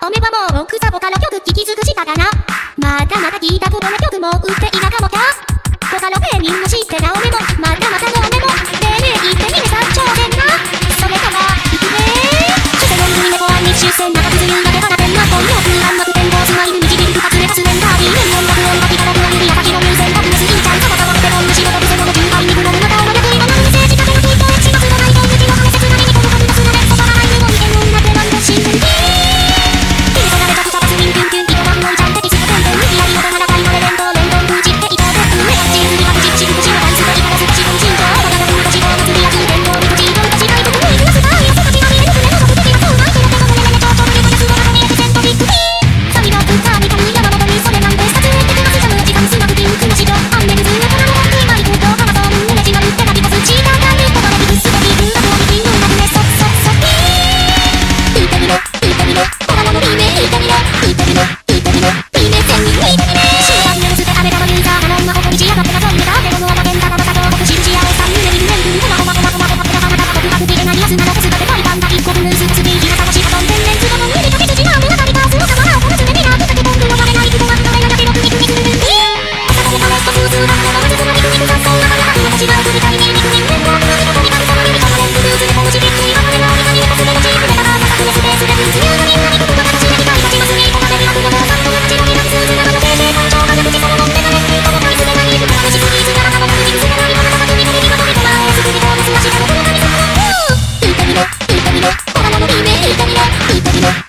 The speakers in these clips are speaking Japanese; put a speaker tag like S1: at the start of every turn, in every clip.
S1: おめばもう草ボから曲聞き尽くしたかな。まだまだ聞いたことの曲も売っていたかもかボカロ芸人の知ってたおめも。まだまだのおめも。ねえねえ言ってみれた挑戦な。それから行くね。主戦の夢に猫は日中戦中不自由な手放せんな本名不安のろいい旅の空物の夢いい旅のいい旅の。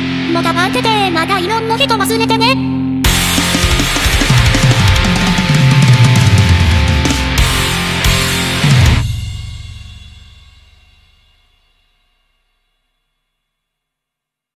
S1: もまた待っててまたいろんな人忘れてね。